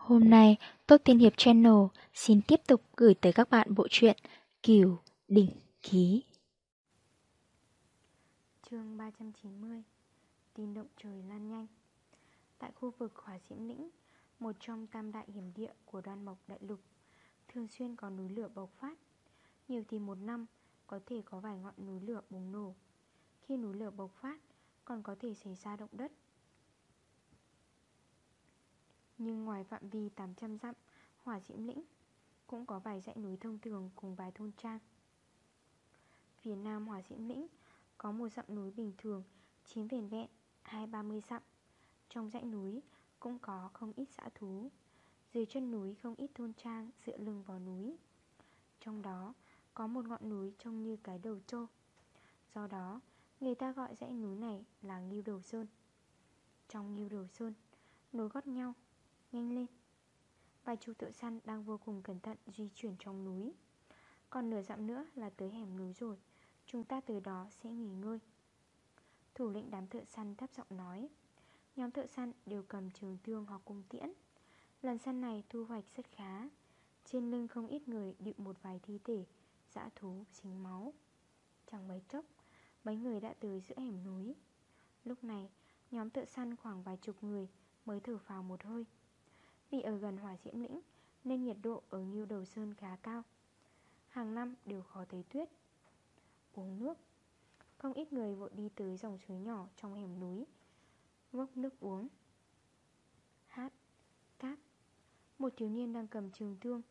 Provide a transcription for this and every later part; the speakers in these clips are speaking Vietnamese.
Hôm nay, Tốt Tiên Hiệp Channel xin tiếp tục gửi tới các bạn bộ truyện Kiều Đỉnh Ký. chương 390 Tin động trời lan nhanh Tại khu vực hỏa diễm lĩnh, một trong tam đại hiểm địa của đoan mộc đại lục, thường xuyên có núi lửa bộc phát. Nhiều thì một năm, có thể có vài ngọn núi lửa bùng nổ. Khi núi lửa bộc phát, còn có thể xảy ra động đất nhưng ngoài phạm vi 800 dặm, Hỏa diễm lĩnh Cũng có vài dãy núi thông thường cùng vài thôn trang. Phía nam hỏa diễm lĩnh Có một dặm núi bình thường, Chiếm vền vẹn 2-30 dặm. Trong dãy núi cũng có không ít xã thú. Dưới chân núi không ít thôn trang dựa lưng vào núi. Trong đó có một ngọn núi trông như cái đầu trô. Do đó, người ta gọi dãy núi này là Nghiêu Đầu Sơn. Trong Nghiêu Đầu Sơn Nối gót nhau Nhanh lên. Vài chú tự săn đang vô cùng cẩn thận di chuyển trong núi. Còn nửa dặm nữa là tới hẻm núi rồi Chúng ta từ đó sẽ nghỉ ngơi. Thủ lĩnh đám thợ săn thấp giọng nói Nhóm thợ săn đều cầm trường thương hoặc cung tiễn. Lần săn này thu hoạch rất khá Trên lưng không ít người đựng một vài thi thể Dã thú, xính máu. Chẳng mấy chốc Mấy người đã tới giữa hẻm núi. Lúc này nhóm thợ săn khoảng vài chục người Mới thở phào một hơi vì ở gần hòa diễm lĩnh, Nên nhiệt độ ở nhiêu Đầu Sơn khá cao. Hàng năm đều khó thấy tuyết. Uống nước. Không ít người vội đi tới dòng suối nhỏ trong hẻm núi Vốc nước uống. Hát, Cát. Một thiếu niên đang cầm trường thương.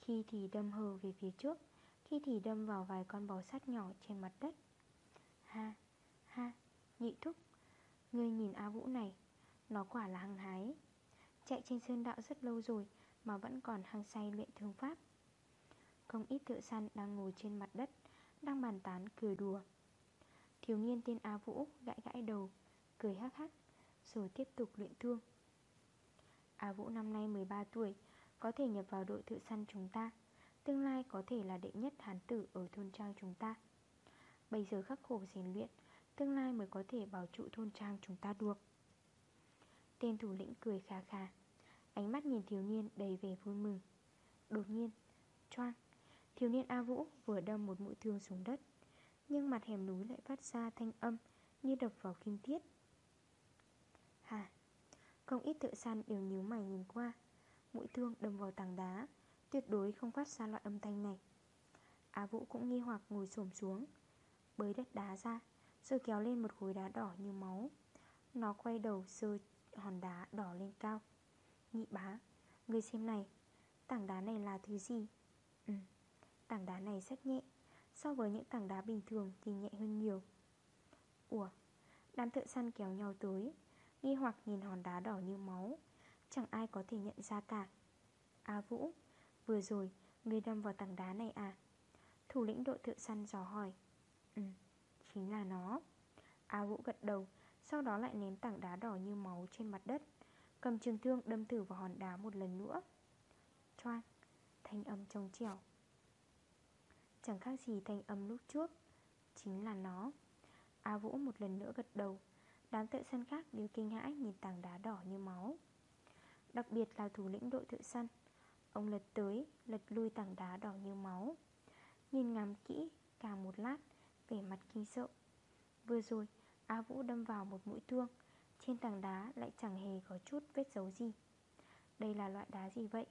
Khi thì đâm hờ về phía trước, Khi thì đâm vào vài con bò sát nhỏ trên mặt đất. Ha Ha, Nhị thúc. Ngươi nhìn A Vũ này, Nó quả là hăng hái. Chạy trên sơn đạo rất lâu rồi Mà vẫn còn hăng say luyện thương pháp. Không ít thợ săn đang ngồi trên mặt đất, Đang bàn tán cười đùa. Thiếu niên tên A Vũ gãi gãi đầu, Cười hắc hắc, Rồi tiếp tục luyện thương. A Vũ năm nay 13 tuổi, Có thể nhập vào đội thợ săn chúng ta, Tương lai có thể là đệ nhất hán tử Ở thôn trang chúng ta. Bây giờ khắc khổ rèn luyện, Tương lai mới có thể bảo trụ thôn trang chúng ta được. Tên thủ lĩnh cười khà khà. Ánh mắt nhìn thiếu niên đầy vẻ vui mừng. Đột nhiên, Choang, Thiếu niên A Vũ vừa đâm một mũi thương xuống đất, Nhưng mặt hẻm núi lại phát ra thanh âm Như đập vào kim tiết. Hà, Không ít thợ săn đều nhíu mày nhìn qua. Mũi thương đâm vào tảng đá, Tuyệt đối không phát ra loại âm thanh này. Á Vũ cũng nghi hoặc ngồi xổm xuống, Bới đất đá ra, Rồi kéo lên một khối đá đỏ như máu. Nó quay đầu sơ hòn đá đỏ lên cao. Nhị bá, người xem này, Tảng đá này là thứ gì? Ừ Tảng đá này rất nhẹ, So với những tảng đá bình thường thì nhẹ hơn nhiều. Ủa, Đám thợ săn kéo nhau tới, Nghi hoặc nhìn hòn đá đỏ như máu, Chẳng ai có thể nhận ra cả. A Vũ, Vừa rồi Ngươi đâm vào tảng đá này à? Thủ lĩnh đội thợ săn dò hỏi. Ừ Chính là nó. A Vũ gật đầu sau đó lại ném tảng đá đỏ như máu trên mặt đất Cầm trường thương đâm thử vào hòn đá một lần nữa. Choang Thanh âm trông trẻo. Chẳng khác gì thanh âm lúc trước Chính là nó. A Vũ một lần nữa gật đầu Đám thợ săn khác đều kinh hãi nhìn tảng đá đỏ như máu. Đặc biệt là thủ lĩnh đội thợ săn Ông lật tới, lật lui tảng đá đỏ như máu. Nhìn ngắm kỹ, cả một lát Vẻ mặt kinh sợ. Vừa rồi A Vũ đâm vào một mũi thương, Trên tảng đá lại chẳng hề có chút vết dấu gì. Đây là loại đá gì vậy?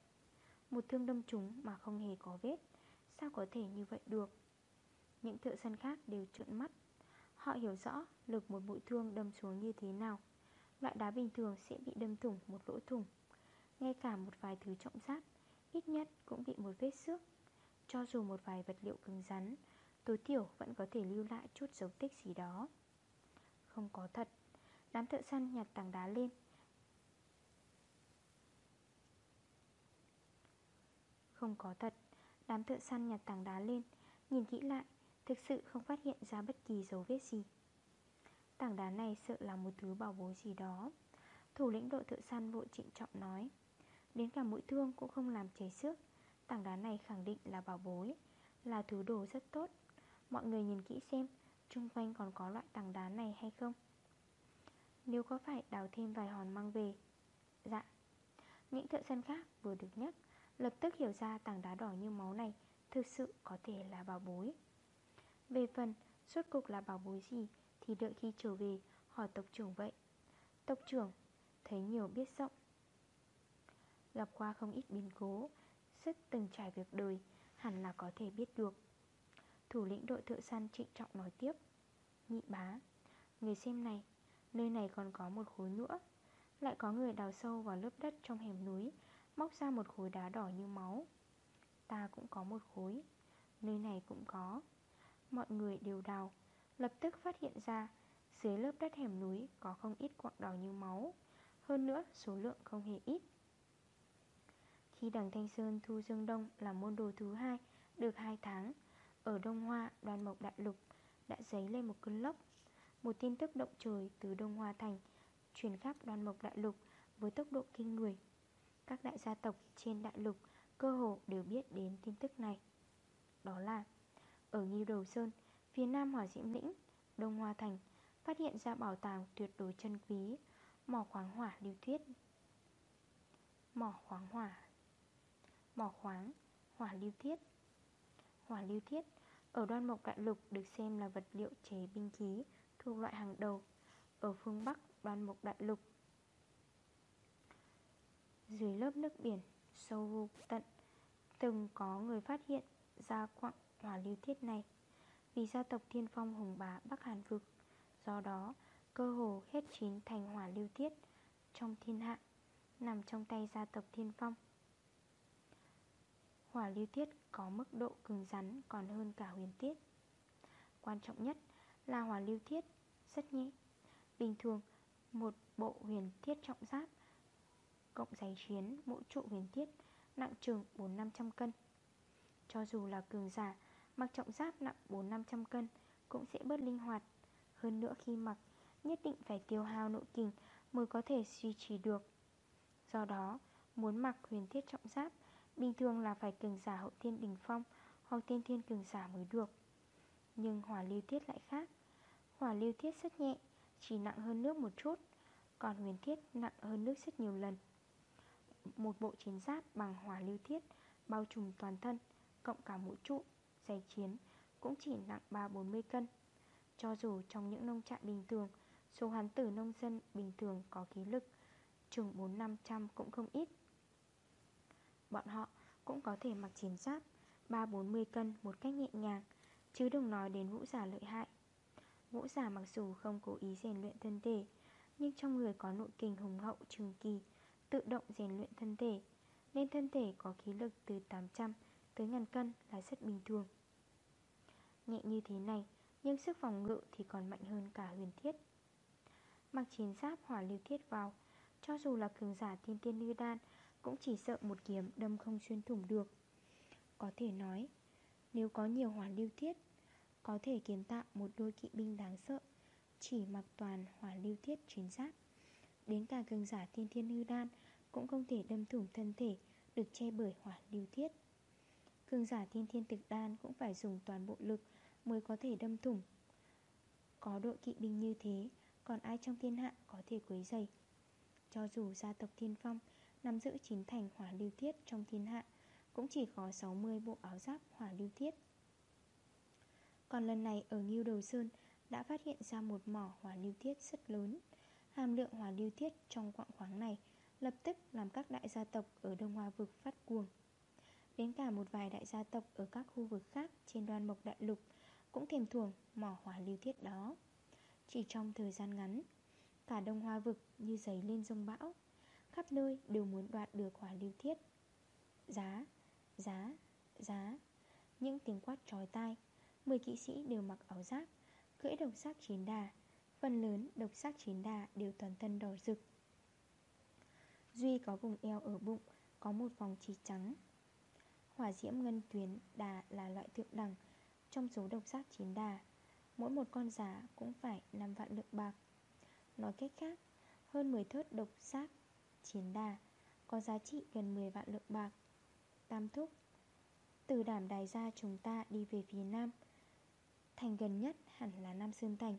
Một thương đâm trúng mà không hề có vết, Sao có thể như vậy được? Những thợ săn khác đều trợn mắt. Họ hiểu rõ lực một mũi thương đâm xuống như thế nào. Loại đá bình thường sẽ bị đâm thủng một lỗ thủng. Ngay cả một vài thứ trọng giáp Ít nhất cũng bị một vết xước. Cho dù một vài vật liệu cứng rắn Tối thiểu vẫn có thể lưu lại chút dấu tích gì đó không có thật. Đám thợ săn nhặt tảng đá lên. Không có thật. Đám thợ săn nhặt tảng đá lên. Nhìn kỹ lại, Thực sự không phát hiện ra bất kỳ dấu vết gì. Tảng đá này sợ là một thứ bảo bối gì đó. Thủ lĩnh đội thợ săn vội trịnh trọng nói. Đến cả mũi thương cũng không làm chảy xước. Tảng đá này khẳng định là bảo bối, Là thứ đồ rất tốt. Mọi người nhìn kỹ xem Trung quanh còn có loại tảng đá này hay không? Nếu có phải, đào thêm vài hòn mang về. Dạ. Những thợ săn khác vừa được nhắc, Lập tức hiểu ra tảng đá đỏ như máu này Thực sự có thể là bảo bối. Về phần, Suốt cục là bảo bối gì Thì đợi khi trở về, hỏi tộc trưởng vậy. Tộc trưởng, Thấy nhiều biết rộng. Gặp qua không ít biến cố rất từng trải việc đời, Hẳn là có thể biết được. Thủ lĩnh đội thợ săn trịnh trọng nói tiếp. Nhị bá, Người xem này, Nơi này còn có một khối nữa. Lại có người đào sâu vào lớp đất trong hẻm núi, Móc ra một khối đá đỏ như máu. Ta cũng có một khối, Nơi này cũng có. Mọi người đều đào, Lập tức phát hiện ra, Dưới lớp đất hẻm núi có không ít quặng đỏ như máu. Hơn nữa, số lượng không hề ít. Khi đằng Thanh Sơn thu Dương Đông là môn đồ thứ hai, Được 2 tháng ở Đông Hoa, đoàn mộc đại lục Đã dấy lên một cơn lốc. Một tin tức động trời từ Đông Hoa Thành Truyền khắp đoàn mộc đại lục Với tốc độ kinh người. Các đại gia tộc trên đại lục Cơ hồ đều biết đến tin tức này. Đó là Ở Nghi Đầu Sơn Phía nam hỏa diễm lĩnh Đông Hoa Thành Phát hiện ra bảo tàng tuyệt đối chân quý Mỏ khoáng hỏa lưu thuyết. Mỏ khoáng hỏa Mỏ khoáng Hỏa lưu thiết Hỏa lưu thiết ở đoan mộc đại lục được xem là vật liệu chế binh khí Thuộc loại hàng đầu. Ở phương Bắc, đoan mộc đại lục. Dưới lớp nước biển, Sâu vô tận, Từng có người phát hiện ra quặng hỏa lưu thiết này. Vì gia tộc thiên phong hùng bá Bắc Hàn Vực, Do đó cơ hồ hết chín thành hỏa lưu thiết Trong thiên hạ Nằm trong tay gia tộc thiên phong. Hỏa lưu thiết có mức độ cứng rắn còn hơn cả huyền tiết Quan trọng nhất là hỏa lưu thiết, rất nhẹ. Bình thường, một bộ huyền thiết trọng giáp Cộng giấy chiến mỗi trụ huyền thiết nặng chừng 4-500 cân. Cho dù là cường giả, mặc trọng giáp nặng 4-500 cân cũng sẽ bớt linh hoạt. Hơn nữa khi mặc, nhất định phải tiêu hao nội kình mới có thể duy trì được. Do đó, muốn mặc huyền thiết trọng giáp Bình thường là phải cường giả hậu thiên đỉnh phong Hoặc tiên thiên cường giả mới được. Nhưng hỏa lưu thiết lại khác. Hỏa lưu thiết rất nhẹ Chỉ nặng hơn nước một chút Còn huyền thiết nặng hơn nước rất nhiều lần. Một bộ chiến giáp bằng hỏa lưu thiết Bao trùm toàn thân Cộng cả mũ trụ, giày chiến Cũng chỉ nặng 3-40 cân. Cho dù trong những nông trại bình thường Số hán tử nông dân bình thường có khí lực Chừng 4-500 cũng không ít. Bọn họ cũng có thể mặc chiến giáp 3-40 cân một cách nhẹ nhàng, Chứ đừng nói đến vũ giả lợi hại. Vũ giả mặc dù không cố ý rèn luyện thân thể, Nhưng trong người có nội kinh hùng hậu trường kỳ, Tự động rèn luyện thân thể, Nên thân thể có khí lực từ 800 tới ngàn cân là rất bình thường. Nhẹ như thế này, Nhưng sức phòng ngự thì còn mạnh hơn cả huyền thiết. Mặc chiến giáp hỏa lưu thiết vào, Cho dù là cường giả tiên tiên lưu đan cũng chỉ sợ một kiếm đâm không xuyên thủng được. Có thể nói, Nếu có nhiều hỏa lưu thiết, Có thể kiến tạo một đôi kỵ binh đáng sợ, Chỉ mặc toàn hỏa lưu thiết chiến giáp. Đến cả cường giả tiên thiên hư đan Cũng không thể đâm thủng thân thể Được che bởi hỏa lưu thiết. Cường giả tiên thiên thực đan Cũng phải dùng toàn bộ lực Mới có thể đâm thủng. Có đội kỵ binh như thế, Còn ai trong thiên hạ có thể quấy dày Cho dù gia tộc thiên phong Nắm giữ chín thành hỏa lưu thiết trong thiên hạ, Cũng chỉ có 60 bộ áo giáp hỏa lưu thiết. Còn lần này ở Nghiêu Đầu Sơn Đã phát hiện ra một mỏ hỏa lưu thiết rất lớn. Hàm lượng hỏa lưu thiết trong quạng khoáng này Lập tức làm các đại gia tộc ở Đông Hoa Vực phát cuồng. Đến cả một vài đại gia tộc ở các khu vực khác trên đoan mộc đại lục Cũng thèm thuồng mỏ hỏa lưu thiết đó. Chỉ trong thời gian ngắn, Cả Đông Hoa Vực như giấy lên rông bão. Khắp nơi đều muốn đoạt được hỏa lưu thiết. Giá, giá, giá. Những tiếng quát trói tai Mười kỵ sĩ đều mặc áo giáp Cưỡi độc sắc chiến đà. Phần lớn độc sắc chiến đà đều toàn thân đỏ rực. Duy có vùng eo ở bụng Có một vòng chỉ trắng. Hỏa diễm ngân tuyến đà là loại thượng đẳng Trong số độc giác chiến đà. Mỗi một con giá cũng phải 5 vạn lượng bạc. Nói cách khác Hơn 10 thớt độc giác chiến đà Có giá trị gần 10 vạn lượng bạc. Tam thúc Từ đảm đài ra chúng ta đi về phía nam Thành gần nhất hẳn là Nam Sơn Thành.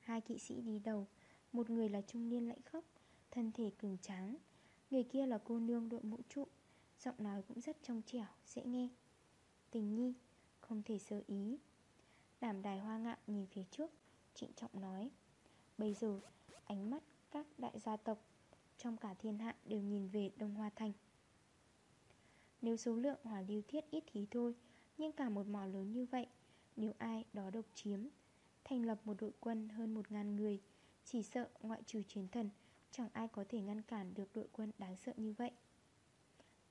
Hai kỵ sĩ đi đầu Một người là trung niên lạnh khốc Thân thể cường tráng Người kia là cô nương đội mũ trụ Giọng nói cũng rất trong trẻo, dễ nghe. Tình nhi, không thể sơ ý. Đảm đài hoa ngạn nhìn phía trước Trịnh trọng nói Bây giờ, ánh mắt các đại gia tộc trong cả thiên hạ đều nhìn về Đông Hoa Thành. Nếu số lượng hỏa lưu thiết ít thì thôi Nhưng cả một mỏ lớn như vậy Nếu ai đó độc chiếm Thành lập một đội quân hơn một ngàn người Chỉ sợ ngoại trừ chiến thần Chẳng ai có thể ngăn cản được đội quân đáng sợ như vậy.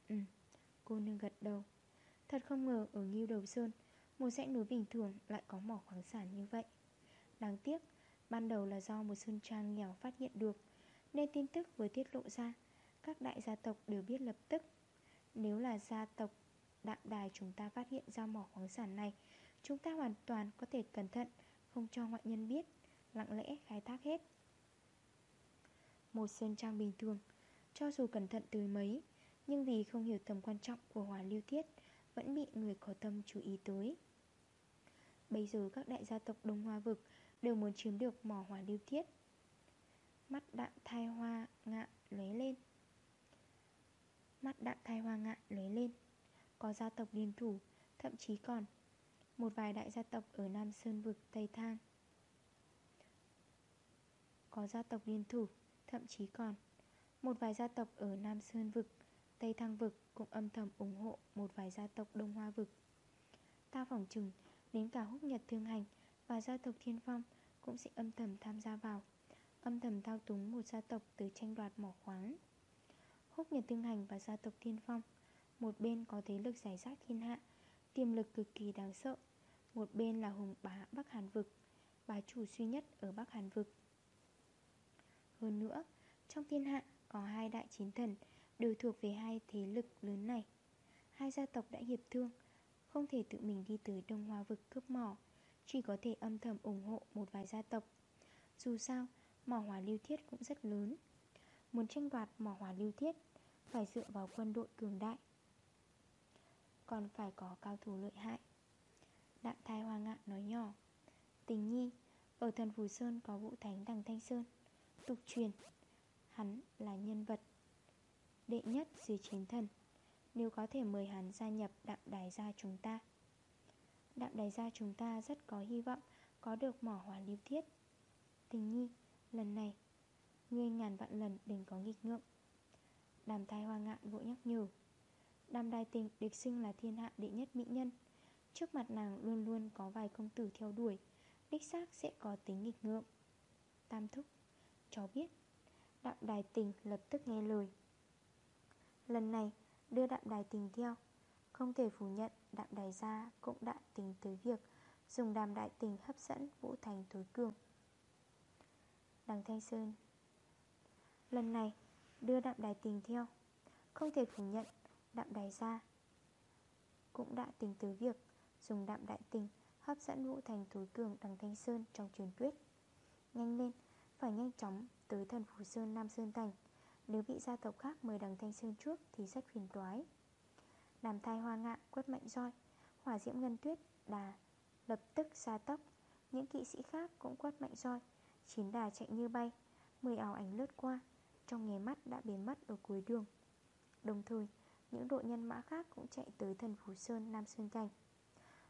Ừ, cô nương gật đầu. Thật không ngờ ở Nghiêu Đầu Sơn Một dãy núi bình thường lại có mỏ khoáng sản như vậy. Đáng tiếc Ban đầu là do một sơn trang nghèo phát hiện được nên tin tức vừa tiết lộ ra, Các đại gia tộc đều biết lập tức. Nếu là gia tộc Đạm đài chúng ta phát hiện ra mỏ khoáng sản này, Chúng ta hoàn toàn có thể cẩn thận, Không cho ngoại nhân biết, Lặng lẽ khai thác hết. Một sơn trang bình thường, Cho dù cẩn thận tới mấy, Nhưng vì không hiểu tầm quan trọng của hỏa lưu thiết Vẫn bị người có tâm chú ý tới. Bây giờ các đại gia tộc Đông Hoa Vực Đều muốn chiếm được mỏ hỏa lưu thiết Mắt đạm thai hoa ngạn lóe lên. Mắt đạm thai hoa ngạn lóe lên. Có gia tộc liên thủ, Thậm chí còn Một vài đại gia tộc ở Nam Sơn Vực Tây Thang. Có gia tộc liên thủ, Thậm chí còn Một vài gia tộc ở Nam Sơn Vực Tây Thang Vực cũng âm thầm ủng hộ Một vài gia tộc Đông Hoa Vực. Ta phỏng chừng Đến cả húc nhật thương hành Và gia tộc Thiên Phong Cũng sẽ âm thầm tham gia vào. Âm thầm thao túng một gia tộc từ tranh đoạt mỏ khoáng. Húc nhật tương hành và gia tộc Thiên Phong, Một bên có thế lực giải rác thiên hạ, Tiềm lực cực kỳ đáng sợ. Một bên là hùng bá Bắc Hàn Vực, Bá chủ duy nhất ở Bắc Hàn Vực. Hơn nữa, Trong thiên hạ có hai đại chiến thần Đều thuộc về hai thế lực lớn này. Hai gia tộc đã hiệp thương, Không thể tự mình đi tới Đông Hoa Vực cướp mỏ, Chỉ có thể âm thầm ủng hộ một vài gia tộc. Dù sao Mỏ hỏa lưu thiết cũng rất lớn. Muốn tranh đoạt mỏ hỏa lưu thiết, Phải dựa vào quân đội cường đại. Còn phải có cao thủ lợi hại. Đạm thai hoa ngạn nói nhỏ. Tình nhi, Ở thần Phù Sơn có vũ thánh đằng Thanh Sơn. Tục truyền, Hắn là nhân vật Đệ nhất dưới chiến thần. Nếu có thể mời hắn gia nhập đạm đài gia chúng ta. Đạm đài gia chúng ta rất có hy vọng Có được mỏ hỏa lưu thiết. Tình nhi Lần này, Ngươi ngàn vạn lần đừng có nghịch ngợm. Đàm thai hoa ngạn vội nhắc nhở. Đàm đài tình địch xưng là thiên hạ đệ nhất mỹ nhân. Trước mặt nàng luôn luôn có vài công tử theo đuổi, Đích xác sẽ có tính nghịch ngợm. Tam thúc Cháu biết, Đạm đài tình lập tức nghe lời. Lần này, đưa đạm đài tình theo. Không thể phủ nhận đạm đài gia cũng đã tính tới việc Dùng đàm đại tình hấp dẫn Vũ Thành tối cường. Đằng Thanh Sơn. Lần này, đưa đạm đài tình theo. Không thể phủ nhận, đạm đài gia Cũng đã tính tới việc Dùng đạm đại tình hấp dẫn Vũ Thành tối cường đằng Thanh Sơn trong truyền thuyết. Nhanh lên, Phải nhanh chóng tới thần phủ Sơn Nam Sơn Thành. Nếu bị gia tộc khác mời đằng Thanh Sơn trước Thì rất phiền toái. Đàm thai hoa ngạn quất mạnh roi, Hỏa diễm ngân tuyết đà Lập tức ra tốc. Những kỵ sĩ khác cũng quất mạnh roi Chín đà chạy như bay Mười ảo ảnh lướt qua, Trong nghề mắt đã biến mất ở cuối đường. Đồng thời, những đội nhân mã khác cũng chạy tới thần Phú Sơn, Nam Sơn Thành.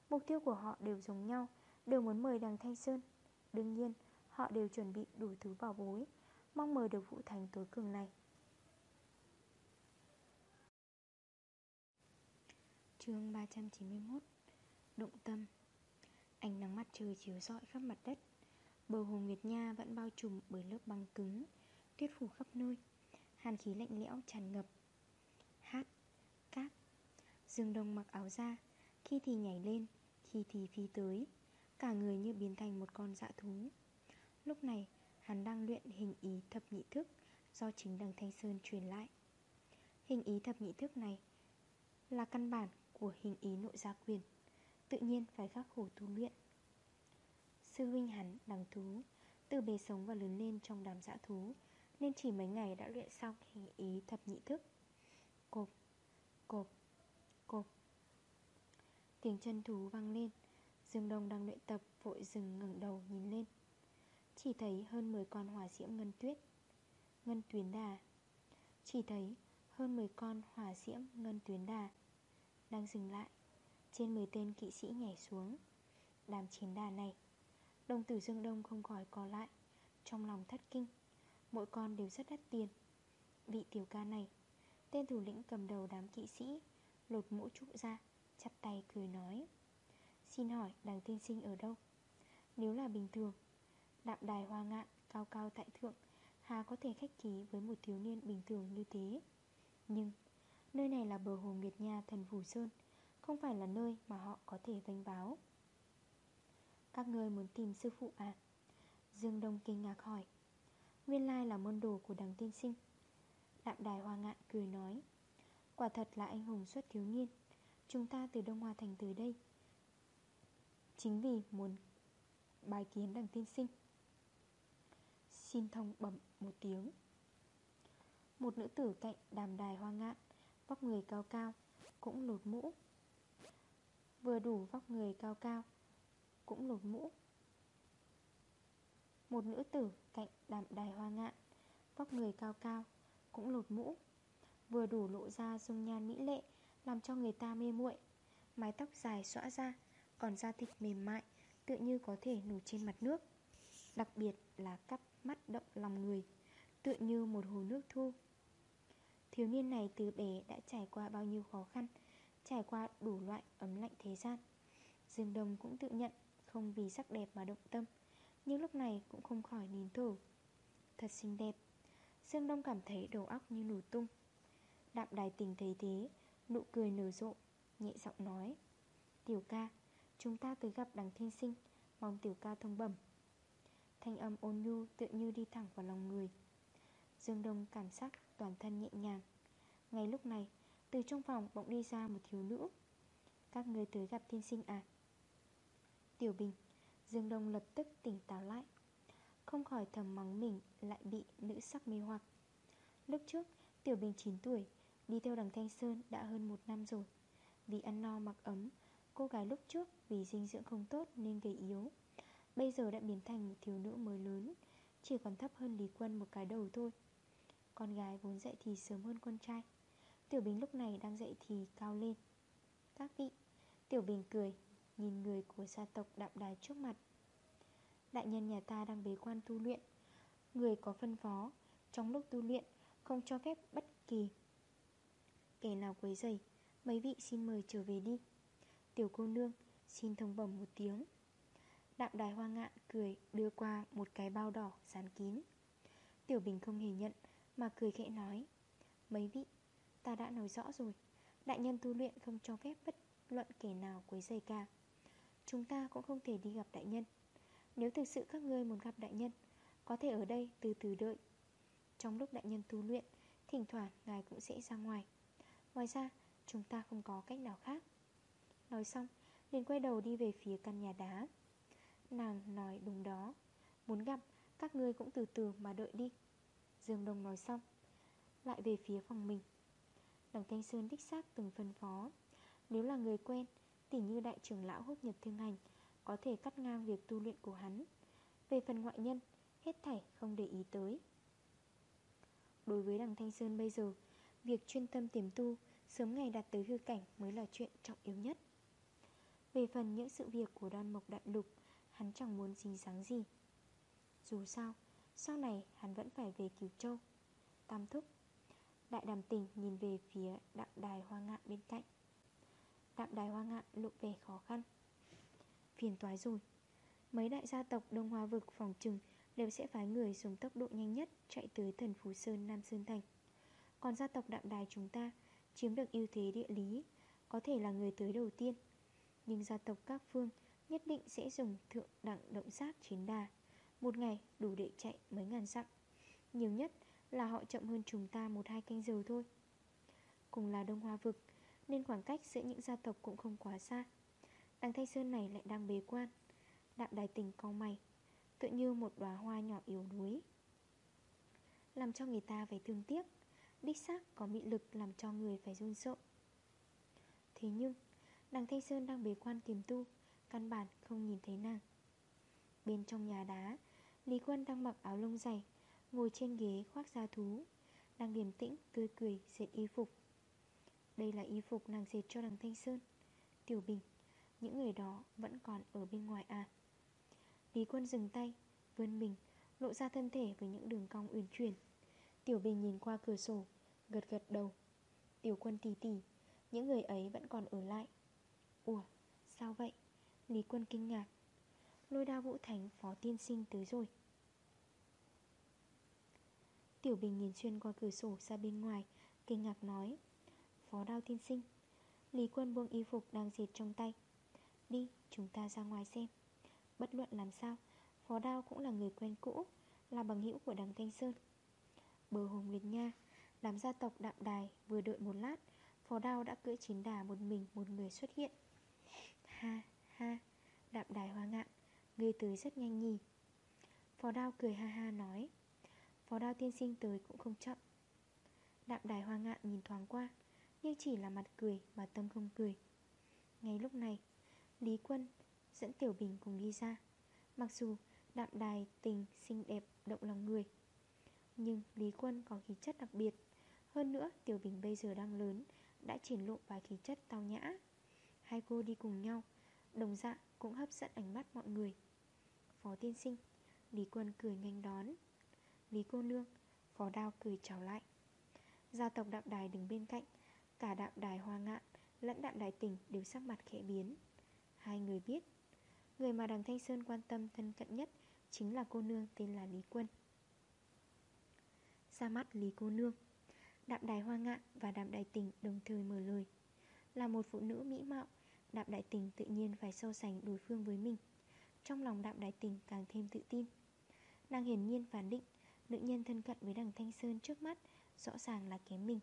Mục tiêu của họ đều giống nhau, Đều muốn mời đằng Thanh Sơn. Đương nhiên, họ đều chuẩn bị đủ thứ bảo bối, Mong mời được vụ thành tối cường này. Chương 391 Động tâm. Ánh nắng mặt trời chiếu rọi khắp mặt đất Bờ hồ Nguyệt Nha vẫn bao trùm bởi lớp băng cứng Tuyết phủ khắp nơi Hàn khí lạnh lẽo tràn ngập. Hát, cát Dương đông mặc áo da Khi thì nhảy lên, khi thì phi tới Cả người như biến thành một con dạ thú. Lúc này hắn đang luyện hình ý thập nhị thức Do chính đằng Thanh Sơn truyền lại. Hình ý thập nhị thức này Là căn bản của hình ý nội gia quyền Tự nhiên phải khắc khổ tu luyện. Sư huynh hắn đằng thú. Từ bề sống và lớn lên trong đám dã thú Nên chỉ mấy ngày đã luyện xong hình ý thập nhị thức. Cộp, cộp, cộp. Tiếng chân thú vang lên Dương Đông đang luyện tập vội dừng ngẩng đầu nhìn lên. Chỉ thấy hơn 10 con hỏa diễm ngân tuyết Ngân tuyến đà. Chỉ thấy hơn 10 con hỏa diễm ngân tuyến đà Đang dừng lại Trên 10 tên kỵ sĩ nhảy xuống Đàm chiến đà này. Đồng tử Dương Đông không khỏi có lại, Trong lòng thất kinh. Mỗi con đều rất đắt tiền. Vị tiểu ca này, Tên thủ lĩnh cầm đầu đám kỵ sĩ, Lột mũ trụ ra, Chắp tay cười nói. Xin hỏi đằng tiên sinh ở đâu? Nếu là bình thường, Đạm đài hoa ngạn cao cao tại thượng, Hà có thể khách ký với một thiếu niên bình thường như thế? Nhưng, Nơi này là bờ hồ Nguyệt Nha thần Phủ Sơn, Không phải là nơi mà họ có thể vinh báo. Các người muốn tìm sư phụ à? Dương Đông kinh ngạc hỏi. Nguyên lai là môn đồ của đằng tiên sinh. Đạm đài hoa ngạn cười nói. Quả thật là anh hùng xuất thiếu niên. Chúng ta từ Đông Hoa Thành tới đây. Chính vì muốn bài kiến đằng tiên sinh. Xin thông bẩm một tiếng. Một nữ tử cạnh đàm đài hoa ngạn, Vóc người cao cao, Cũng lột mũ. Vừa đủ vóc người cao cao cũng lột mũ. Một nữ tử cạnh đàm đài hoa ngạn, Vóc người cao cao, Cũng lột mũ. Vừa đủ lộ ra dung nhan mỹ lệ, Làm cho người ta mê muội. Mái tóc dài xõa ra, Còn da thịt mềm mại Tự như có thể nổi trên mặt nước. Đặc biệt là cắp mắt động lòng người, Tựa như một hồ nước thu. Thiếu niên này từ bé đã trải qua bao nhiêu khó khăn, Trải qua đủ loại ấm lạnh thế gian. Dương Đông cũng tự nhận không vì sắc đẹp mà động tâm, Nhưng lúc này cũng không khỏi nhìn thử Thật xinh đẹp. Dương Đông cảm thấy đầu óc như nổ tung. Đạm đài tình thấy thế, Nụ cười nở rộ, Nhẹ giọng nói, Tiểu ca, Chúng ta tới gặp đằng thiên sinh, Mong tiểu ca thông bẩm. Thanh âm ôn nhu tự như đi thẳng vào lòng người. Dương Đông cảm giác toàn thân nhẹ nhàng. Ngay lúc này, Từ trong phòng bỗng đi ra một thiếu nữ. Các người tới gặp thiên sinh à? Tiểu Bình. Dương Đông lập tức tỉnh táo lại. Không khỏi thầm mắng mình Lại bị nữ sắc mê hoặc. Lúc trước, Tiểu Bình 9 tuổi, Đi theo đằng Thanh Sơn đã hơn một năm rồi. Vì ăn no mặc ấm, Cô gái lúc trước vì dinh dưỡng không tốt nên gầy yếu. Bây giờ đã biến thành một thiếu nữ mới lớn, Chỉ còn thấp hơn Lý Quân một cái đầu thôi. Con gái vốn dậy thì sớm hơn con trai. Tiểu Bình lúc này đang dậy thì cao lên. Các vị, Tiểu Bình cười. Nhìn người của gia tộc đạm đài trước mặt. Đại nhân nhà ta đang bế quan tu luyện. Người có phân phó, Trong lúc tu luyện, Không cho phép bất kỳ Kẻ nào quấy rầy. Mấy vị xin mời trở về đi. Tiểu cô nương, Xin thông bẩm một tiếng. Đạm đài hoa ngạn cười, đưa qua một cái bao đỏ dán kín. Tiểu Bình không hề nhận, Mà cười khẽ nói, Mấy vị, Ta đã nói rõ rồi. Đại nhân tu luyện không cho phép bất luận kẻ nào quấy rầy cả. Chúng ta cũng không thể đi gặp đại nhân. Nếu thực sự các ngươi muốn gặp đại nhân, Có thể ở đây từ từ đợi. Trong lúc đại nhân tu luyện, Thỉnh thoảng ngài cũng sẽ ra ngoài. Ngoài ra, chúng ta không có cách nào khác. Nói xong, liền quay đầu đi về phía căn nhà đá. Nàng nói đúng đó, Muốn gặp, các ngươi cũng từ từ mà đợi đi. Dương Đông nói xong, Lại về phía phòng mình. Đằng Thanh Sơn đích xác từng phân phó, Nếu là người quen Tỉ như đại trưởng lão húc nhật thương hành, Có thể cắt ngang việc tu luyện của hắn. Về phần ngoại nhân, Hết thảy không để ý tới. Đối với đằng Thanh Sơn bây giờ, Việc chuyên tâm tiềm tu, Sớm ngày đạt tới hư cảnh mới là chuyện trọng yếu nhất. Về phần những sự việc của đoan mộc đại lục, Hắn chẳng muốn dính dáng gì. Dù sao, Sau này hắn vẫn phải về Kiều Châu. Tam thúc, Đại đàm tình nhìn về phía đặng đài hoa ngạn bên cạnh. Đạm đài hoa ngạn lộ vẻ khó khăn. Phiền toái rồi. Mấy đại gia tộc Đông Hoa Vực phòng trừng Đều sẽ phái người dùng tốc độ nhanh nhất Chạy tới thần Phú Sơn, Nam Sơn Thành. Còn gia tộc đạm đài chúng ta Chiếm được ưu thế địa lý, Có thể là người tới đầu tiên. Nhưng gia tộc các phương Nhất định sẽ dùng thượng đẳng động sát chiến đà, Một ngày đủ để chạy mấy ngàn dặm. Nhiều nhất là họ chậm hơn chúng ta một hai canh giờ thôi. Cùng là Đông Hoa Vực nên khoảng cách giữa những gia tộc cũng không quá xa. Đằng Thanh Sơn này lại đang bế quan. Đạm đài tình co mày Tự như một đóa hoa nhỏ yếu đuối. Làm cho người ta phải thương tiếc Đích xác có mị lực làm cho người phải run sợ. Thế nhưng Đằng Thanh Sơn đang bế quan tiềm tu Căn bản không nhìn thấy nàng. Bên trong nhà đá Lý Quân đang mặc áo lông dày Ngồi trên ghế khoác da thú Đang điềm tĩnh, tươi cười, dệt y phục. Đây là y phục nàng dệt cho đằng Thanh Sơn. Tiểu Bình, Những người đó vẫn còn ở bên ngoài à? Lý quân dừng tay, Vươn mình, Lộ ra thân thể với những đường cong uyển chuyển. Tiểu Bình nhìn qua cửa sổ, Gật gật đầu. Tiểu quân tỉ tỉ Những người ấy vẫn còn ở lại. Ủa, sao vậy? Lý quân kinh ngạc. Lôi đao vũ thánh phó tiên sinh tới rồi. Tiểu Bình nhìn xuyên qua cửa sổ ra bên ngoài, Kinh ngạc nói Phó đao tiên sinh. Lý quân buông y phục đang dệt trong tay. Đi, chúng ta ra ngoài xem. Bất luận làm sao, Phó đao cũng là người quen cũ, Là bằng hữu của đằng Thanh Sơn. Bờ Hồng Liệt Nha, Đám gia tộc đạm đài vừa đợi một lát, Phó đao đã cưỡi chiến đà một mình một người xuất hiện. Ha ha, Đạm đài hoa ngạn người tới rất nhanh nhỉ. Phó đao cười ha ha nói. Phó đao tiên sinh tới cũng không chậm. Đạm đài hoa ngạn nhìn thoáng qua. Nhưng chỉ là mặt cười mà tâm không cười. Ngay lúc này, Lý Quân dẫn Tiểu Bình cùng đi ra. Mặc dù đạm đài tình xinh đẹp, động lòng người, Nhưng Lý Quân có khí chất đặc biệt. Hơn nữa, Tiểu Bình bây giờ đang lớn, Đã triển lộ vài khí chất tao nhã. Hai cô đi cùng nhau, Đồng dạng cũng hấp dẫn ánh mắt mọi người. Phó tiên sinh, Lý Quân cười nhanh đón. Lý cô nương, Phó đao cười chào lại. Gia tộc đạm đài đứng bên cạnh Cả đạm đài hoa ngạn Lẫn đạm đài tỉnh đều sắc mặt khẽ biến. Hai người biết, Người mà đằng Thanh Sơn quan tâm thân cận nhất Chính là cô nương tên là Lý Quân. Ra mắt Lý cô nương, Đạm đài hoa ngạn và đạm đài tỉnh đồng thời mở lời. Là một phụ nữ mỹ mạo, Đạm đại tình tự nhiên phải so sánh đối phương với mình. Trong lòng đạm đại tình càng thêm tự tin. Nàng hiển nhiên phản định, Nữ nhân thân cận với đằng Thanh Sơn trước mắt Rõ ràng là kém mình.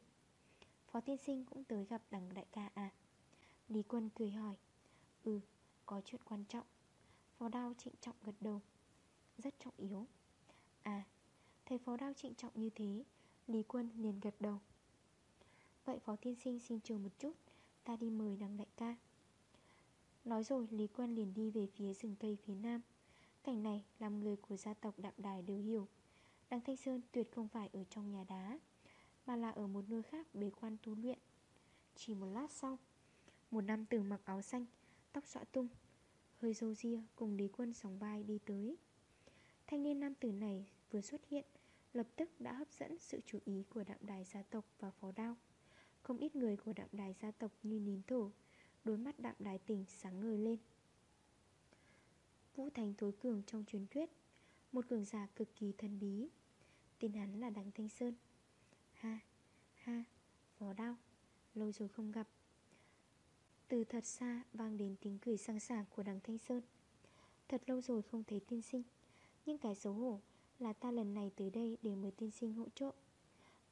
Phó tiên sinh cũng tới gặp đằng đại ca à? Lý quân cười hỏi. Ừ, có chuyện quan trọng. Phó đao trịnh trọng gật đầu. Rất trọng yếu. À, thấy phó đao trịnh trọng như thế Lý quân liền gật đầu. Vậy phó tiên sinh xin chờ một chút Ta đi mời đằng đại ca. Nói rồi Lý Quân liền đi về phía rừng cây phía nam. Cảnh này làm người của gia tộc Đạm Đài đều hiểu. Đằng Thanh Sơn tuyệt không phải ở trong nhà đá. Mà là ở một nơi khác bế quan tu luyện. Chỉ một lát sau, Một nam tử mặc áo xanh, Tóc xõa tung, Hơi dâu ria cùng Lý Quân sóng vai đi tới. Thanh niên nam tử này vừa xuất hiện, Lập tức đã hấp dẫn sự chú ý của đạm đài gia tộc và phó đao. Không ít người của đạm đài gia tộc như nín thổ Đôi mắt đạm đài tỉnh sáng ngời lên. Vũ Thành tối cường trong truyền thuyết, Một cường giả cực kỳ thần bí, Tên hắn là Đặng Thanh Sơn. Ha, ha, phó đau Lâu rồi không gặp. Từ thật xa vang đến tiếng cười sang sảng của đằng Thanh Sơn. Thật lâu rồi không thấy tiên sinh Nhưng cái xấu hổ là ta lần này tới đây để mời tiên sinh hỗ trợ.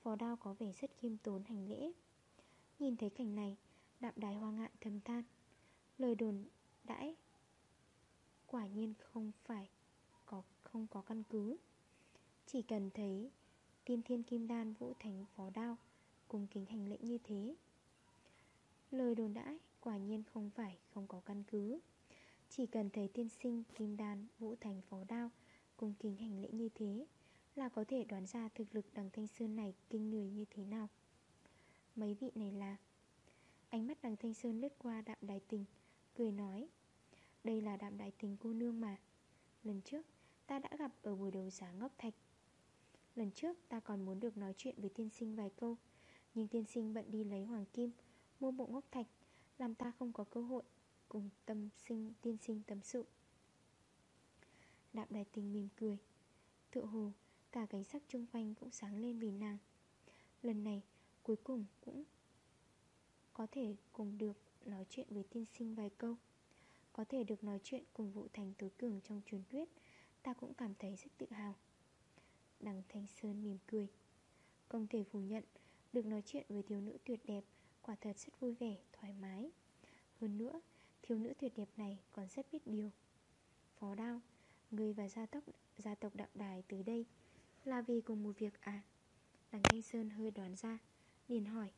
Phó đao có vẻ rất khiêm tốn hành lễ. Nhìn thấy cảnh này Đạm đài hoa ngạn thầm than. Lời đồn đãi Quả nhiên không phải có Không có căn cứ. Chỉ cần thấy Tiên thiên kim đan vũ thành phó đao, Cùng kính hành lễ như thế. Lời đồn đãi Quả nhiên không phải không có căn cứ. Chỉ cần thấy tiên sinh kim đan vũ thành phó đao Cùng kính hành lễ như thế Là có thể đoán ra thực lực đằng thanh sơn này Kinh người như thế nào. Mấy vị này là? Ánh mắt đằng Thanh Sơn lướt qua đạm đại tình, Cười nói, Đây là đạm đại tình cô nương mà. Lần trước ta đã gặp ở buổi đấu giá ngốc thạch Lần trước, ta còn muốn được nói chuyện với tiên sinh vài câu. Nhưng tiên sinh bận đi lấy hoàng kim, Mua bộ ngốc thạch, Làm ta không có cơ hội Cùng tâm sinh, tiên sinh tâm sự. Đạm đài tình mỉm cười. Tự hồ, Cả cảnh sắc chung quanh cũng sáng lên vì nàng. Lần này, cuối cùng cũng có thể cùng được nói chuyện với tiên sinh vài câu. Có thể được nói chuyện cùng vụ thành tối cường trong truyền thuyết, Ta cũng cảm thấy rất tự hào. Đằng Thanh Sơn mỉm cười. Không thể phủ nhận Được nói chuyện với thiếu nữ tuyệt đẹp Quả thật rất vui vẻ, thoải mái. Hơn nữa, thiếu nữ tuyệt đẹp này còn rất biết điều. Phó đao Người và gia tộc, gia tộc đạo đài tới đây Là vì cùng một việc à? Đằng Thanh Sơn hơi đoán ra liền hỏi.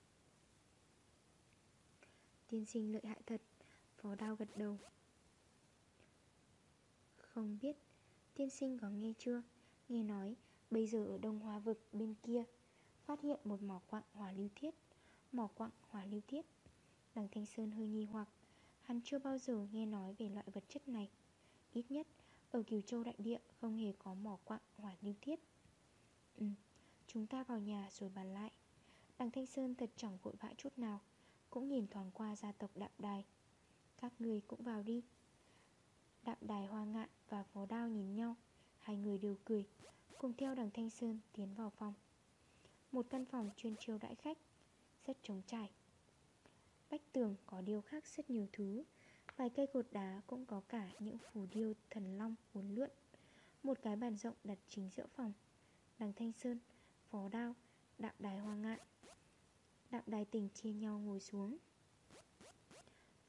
Tiên sinh lợi hại thật Phó đao gật đầu. Không biết Tiên sinh có nghe chưa? Nghe nói Bây giờ ở Đông Hoa Vực, bên kia, Phát hiện một mỏ quặng hỏa lưu thiết. Mỏ quặng hỏa lưu thiết? Đằng Thanh Sơn hơi nghi hoặc. Hắn chưa bao giờ nghe nói về loại vật chất này. Ít nhất, Ở Kiều Châu Đại Địa không hề có mỏ quặng hỏa lưu thiết. Ừ Chúng ta vào nhà rồi bàn lại. Đằng Thanh Sơn thật chẳng vội vã chút nào, Cũng nhìn thoáng qua gia tộc đạm đài. Các người cũng vào đi. Đạm đài hoa ngạn và phó đao nhìn nhau, Hai người đều cười. Cùng theo đằng Thanh Sơn tiến vào phòng. Một căn phòng chuyên chiêu đãi khách Rất trống trải. Bách tường có điêu khắc rất nhiều thứ Vài cây cột đá cũng có cả những phù điêu thần long uốn lượn. Một cái bàn rộng đặt chính giữa phòng. Đằng Thanh Sơn, Phó Đao, Đạm Đài Hoa Ngạn. Đạm Đài tình chia nhau ngồi xuống.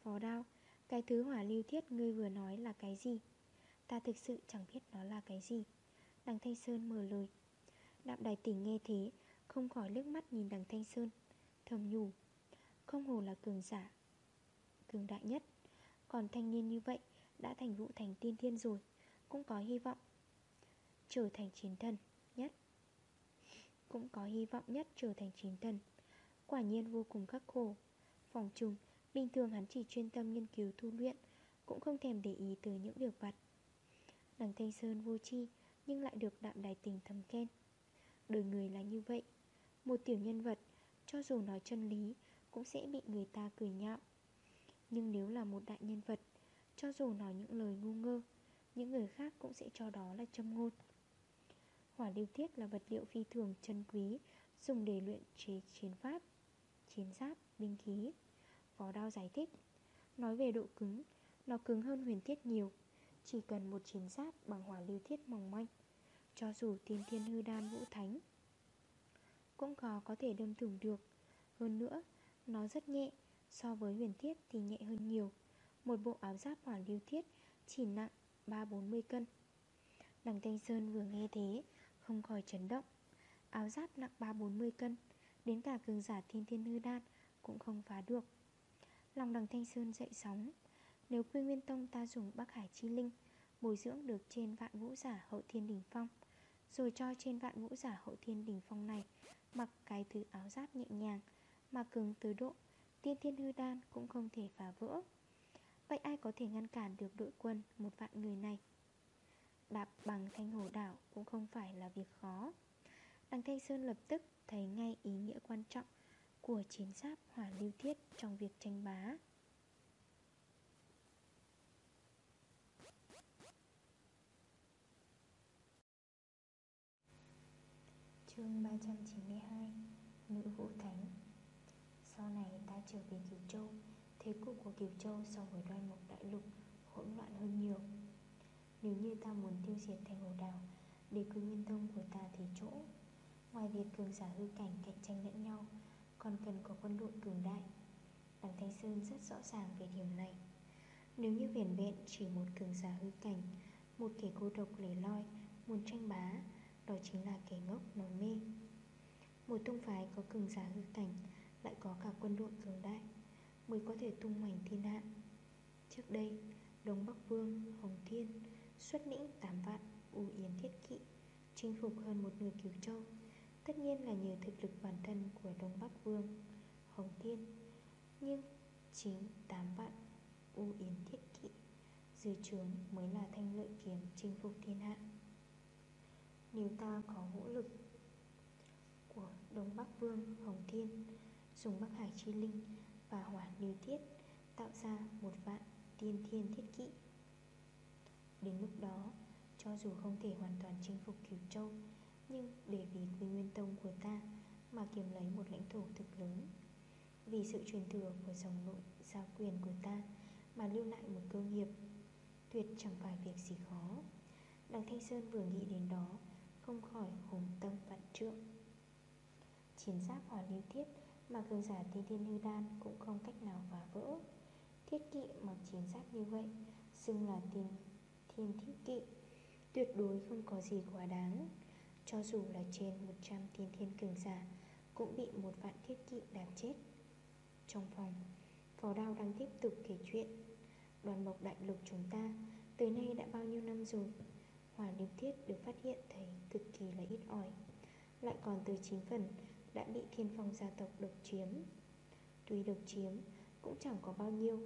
Phó Đao, cái thứ hỏa lưu thiết ngươi vừa nói là cái gì? Ta thực sự chẳng biết nó là cái gì. Đằng Thanh Sơn mở lời. Đạm Đài tình nghe thế, Không khỏi lướt mắt nhìn đằng Thanh Sơn. Thầm nhủ, Không hồ là cường giả, Cường đại nhất. Còn thanh niên như vậy, Đã thành vụ thành tiên thiên rồi, Cũng có hy vọng Trở thành chiến thần nhất. Cũng có hy vọng nhất trở thành chiến thần. Quả nhiên vô cùng khắc khổ. Phòng trùng Bình thường hắn chỉ chuyên tâm nghiên cứu tu luyện, Cũng không thèm để ý tới những việc vặt. Đằng Thanh Sơn vô chi nhưng lại được đạm đài tình thầm khen. Đời người là như vậy. Một tiểu nhân vật Cho dù nói chân lý Cũng sẽ bị người ta cười nhạo. Nhưng nếu là một đại nhân vật Cho dù nói những lời ngu ngơ Những người khác cũng sẽ cho đó là châm ngôn. Hỏa lưu thiết là vật liệu phi thường chân quý Dùng để luyện chế chiến pháp Chiến giáp, binh khí. Phó đao giải thích Nói về độ cứng Nó cứng hơn huyền thiết nhiều. Chỉ cần một chiến giáp bằng hỏa lưu thiết mỏng manh, Cho dù tiên thiên hư đan vũ thánh. Cũng khó có thể đâm thủng được, Hơn nữa, Nó rất nhẹ, So với huyền thiết thì nhẹ hơn nhiều. Một bộ áo giáp hỏa lưu thiết Chỉ nặng 3-40 cân. Đằng Thanh Sơn vừa nghe thế, Không khỏi chấn động. Áo giáp nặng 3-40 cân, Đến cả cường giả thiên thiên hư đan Cũng không phá được. Lòng đằng Thanh Sơn dậy sóng nếu Quy Nguyên Tông ta dùng Bắc Hải Chi Linh, Bồi dưỡng được trên vạn vũ giả hậu thiên đỉnh phong, Rồi cho trên vạn vũ giả hậu thiên đỉnh phong này Mặc cái thứ áo giáp nhẹ nhàng, Mà cứng tới độ, Tiên thiên hư đan cũng không thể phá vỡ. Vậy ai có thể ngăn cản được đội quân Một vạn người này? Đạp bằng thanh hổ đảo cũng không phải là việc khó. Đằng Thanh Sơn lập tức thấy ngay ý nghĩa quan trọng của chiến giáp hỏa lưu thiết trong việc tranh bá. Chương 392 Nữ Vũ Thánh. Sau này ta trở về Kiều Châu, Thế cục của Kiều Châu so với đoan mục đại lục hỗn loạn hơn nhiều. Nếu như ta muốn tiêu diệt thành hồ đảo, Để cứ nguyên tông của ta thì chỗ. Ngoài việc cường giả hư cảnh cạnh tranh lẫn nhau, Còn cần có quân đội cường đại. Đằng Thanh Sơn rất rõ ràng về điểm này. Nếu như viển vẹn chỉ một cường giả hư cảnh, Một kẻ cô độc lẻ loi, Muốn tranh bá đó chính là kẻ ngốc nói mê. Một tung phái có cường giả hư cảnh Lại có cả quân đội cường đại Mới có thể tung hoành thiên hạ. Trước đây Đông Bắc Vương, Hồng Thiên Xuất lĩnh 8 vạn U Yến Thiết Kỵ Chinh phục hơn một nửa cứu Châu. Tất nhiên là nhờ thực lực bản thân của Đông Bắc Vương Hồng Thiên Nhưng chính 8 vạn U Yến Thiết Kỵ Dưới trướng mới là thanh lợi kiếm chinh phục thiên hạ. Nếu ta có vũ lực của Đông Bắc Vương, Hồng Thiên, Dùng Bắc Hải Chi Linh và Hỏa điều Thiết Tạo ra một vạn tiên thiên thiết kỵ. Đến lúc đó, Cho dù không thể hoàn toàn chinh phục Kiều Châu, nhưng để vì Quy Nguyên Tông của ta Mà kiếm lấy một lãnh thổ thực lớn, Vì sự truyền thừa của dòng nội giao quyền của ta Mà lưu lại một cơ nghiệp, Tuyệt chẳng phải việc gì khó. Đằng Thanh Sơn vừa nghĩ đến đó không khỏi hùng tâm vạn trượng. Chiến giáp hỏa lưu thiết Mà cường giả tiên thiên hư đan Cũng không cách nào phá vỡ. Thiết kỵ mặc chiến giáp như vậy, Xưng là tiên thiên thiết kỵ, Tuyệt đối không có gì quá đáng. Cho dù là trên 100 tiên thiên cường giả, Cũng bị một vạn thiết kỵ đạp chết. Trong phòng Phó đao đang tiếp tục kể chuyện. Đoàn mộc đại lục chúng ta, Tới nay đã bao nhiêu năm rồi? Hỏa liêm thiết được phát hiện thấy cực kỳ là ít ỏi. Lại còn từ 9 phần, đã bị thiên phong gia tộc độc chiếm. Tuy độc chiếm, cũng chẳng có bao nhiêu,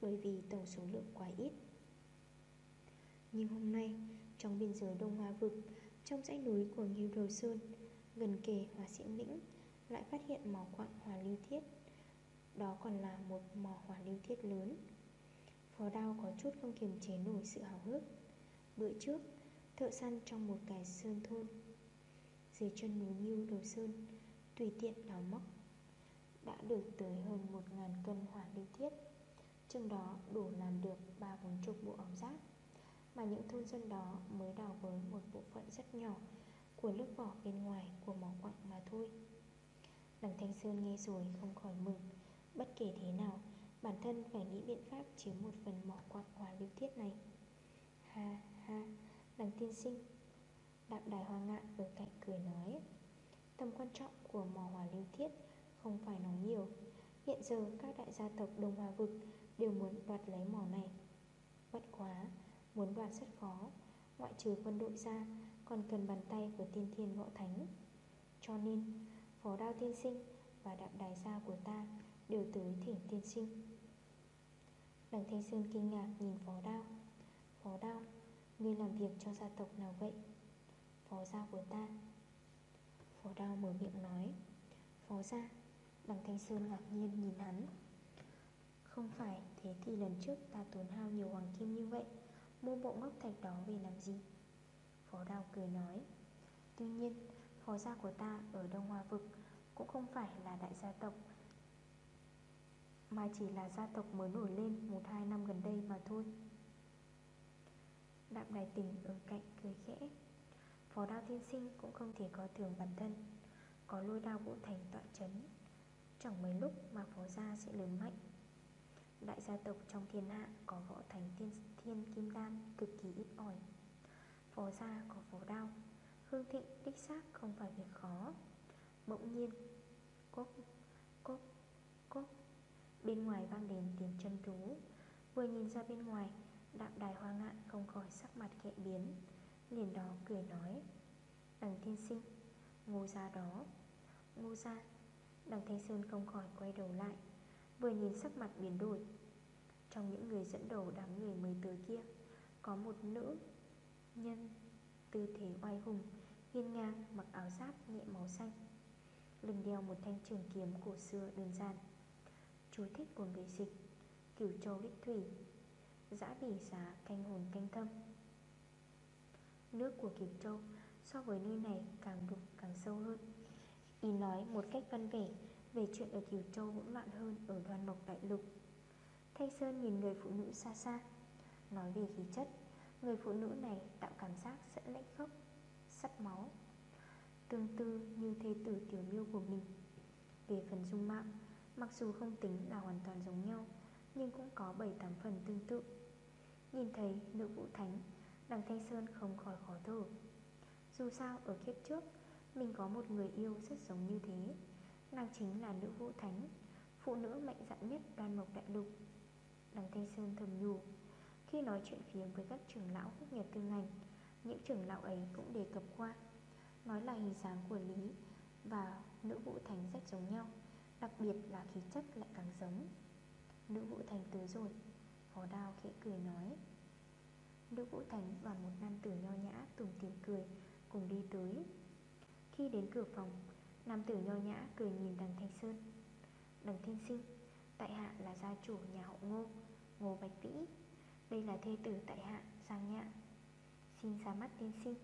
Bởi vì tổng số lượng quá ít. Nhưng hôm nay, Trong biên giới Đông Hoa Vực, Trong dãy núi của Nghiêu Đầu Sơn, Gần kề Hòa Diễm Lĩnh, Lại phát hiện mỏ quặng Hòa Lưu Thiết. Đó còn là một mỏ Hòa Lưu Thiết lớn. Phó đao có chút không kiềm chế nổi sự hào hức. Bữa trước Thợ săn trong một cái sơn thôn. Dưới chân núi Nghiêu Đầu Sơn, Tùy tiện đào móc, Đã được tới hơn một ngàn cân hỏa lưu thiết. Trong đó đủ làm được ba bốn chục bộ áo giáp, Mà những thôn dân đó mới đào với một bộ phận rất nhỏ Của lớp vỏ bên ngoài của mỏ quặng mà thôi. Đằng Thanh Sơn nghe rồi không khỏi mừng. Bất kể thế nào, Bản thân phải nghĩ biện pháp chiếm một phần mỏ quặng hỏa lưu thiết này. Ha tiên sinh Đạm đài hoa ngạn ở cạnh cười nói, Tầm quan trọng của mỏ hỏa lưu thiết Không phải nói nhiều. Hiện giờ các đại gia tộc Đông Hoa Vực Đều muốn đoạt lấy mỏ này. Bất quá, Muốn đoạt rất khó. Ngoại trừ quân đội ra, Còn cần bàn tay của tiên thiên võ thánh. Cho nên, Phó đao tiên sinh Và đạm đài gia của ta Đều tới thỉnh tiên sinh. Đằng Thanh Sơn kinh ngạc nhìn phó đao. Phó đao Ngươi làm việc cho gia tộc nào vậy? Phó gia của ta. Phó đao mở miệng nói. Phó gia Đằng Thanh Sơn ngạc nhiên nhìn hắn. Không phải Thế thì lần trước ta tốn hao nhiều hoàng kim như vậy, Mua bộ ngốc thạch đó về làm gì? Phó đao cười nói. Tuy nhiên, Phó gia của ta ở Đông Hoa Vực Cũng không phải là đại gia tộc, Mà chỉ là gia tộc mới nổi lên Một hai năm gần đây mà thôi. Đạm đài tình ở cạnh cười khẽ. Phó đao tiên sinh cũng không thể có thường bản thân Có lôi đao vũ thành tọa chấn. Chẳng mấy lúc mà phó gia sẽ lớn mạnh. Đại gia tộc trong thiên hạ có võ thánh tiên thiên kim đan cực kỳ ít ỏi. Phó gia có phó đao Hương thịnh đích xác không phải việc khó. Bỗng nhiên Cốc, cốc, cốc Bên ngoài vang đến tiếng chân thú. Vừa nhìn ra bên ngoài Đạm đài hoa ngạn không khỏi sắc mặt khẽ biến, Liền đó cười nói, Đằng thiên sinh, Ngô ra đó, Ngô ra Đằng Thanh Sơn không khỏi quay đầu lại, Vừa nhìn sắc mặt biến đổi. Trong những người dẫn đầu đám người mới tới kia, Có một nữ Nhân Tư thế oai hùng, Hiên ngang, mặc áo giáp nhẹ màu xanh, Lưng đeo một thanh trường kiếm cổ xưa đơn giản. Chú thích của người dịch, Cửu châu đích thủy Giã bỉ xá canh hồn, canh thâm Nước của Kiều Châu, So với nơi này càng đục, càng sâu hơn. Y nói một cách văn vẻ Về chuyện ở Kiều Châu hỗn loạn hơn Ở đoan mộc đại lục. Thanh Sơn nhìn người phụ nữ xa xa, Nói về khí chất. Người phụ nữ này tạo cảm giác sẽ lãnh khốc, Sắt máu, Tương tư như thế tử tiểu miêu của mình. Về phần dung mạo, Mặc dù không tính là hoàn toàn giống nhau, Nhưng cũng có 7-8 phần tương tự. Nhìn thấy nữ vũ thánh, Đằng Thanh Sơn không khỏi khó thở. Dù sao, ở kiếp trước, Mình có một người yêu rất giống như thế. Nàng chính là nữ vũ thánh, Phụ nữ mạnh dạn nhất đoan mộc đại lục. Đằng Thanh Sơn thầm nhủ, Khi nói chuyện phiếm với các trưởng lão quốc nhật tương ngành Những trưởng lão ấy cũng đề cập qua. Nói là hình dáng của Lý Và nữ vũ thánh rất giống nhau, Đặc biệt là khí chất lại càng giống. Nữ vũ thánh tới rồi. Phó đao khẽ cười nói. Nữ vũ thành và một nam tử nho nhã tùng tìm cười, Cùng đi tới. Khi đến cửa phòng, Nam tử nho nhã cười nhìn đằng Thanh Sơn. Đằng thiên Sinh Tại hạ là gia chủ nhà hậu ngô Ngô Bạch Vĩ. Đây là thê tử tại hạ, Giang Nhạn Xin ra mắt tiên sinh.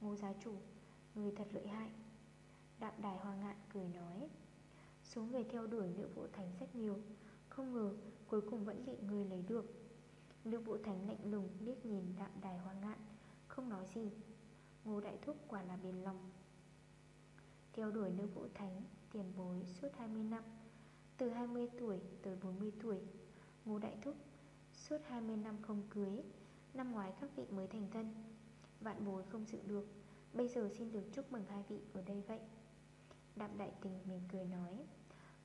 Ngô gia chủ, Người thật lợi hại. Đạm đài hoa ngạn cười nói. Số người theo đuổi nữ vũ thành rất nhiều, Không ngờ cuối cùng vẫn bị người lấy được. Lưu vũ thánh lạnh lùng liếc nhìn đạm đài hoa ngạn, Không nói gì. Ngô đại thúc quả là biển lòng. Theo đuổi Lưu vũ thánh, Tiền bối suốt 20 năm, Từ 20 tuổi tới 40 tuổi, Ngô đại thúc Suốt 20 năm không cưới, Năm ngoái các vị mới thành thân. Vạn bối không dự được, Bây giờ xin được chúc mừng hai vị ở đây vậy. Đạm đại tình mỉm cười nói,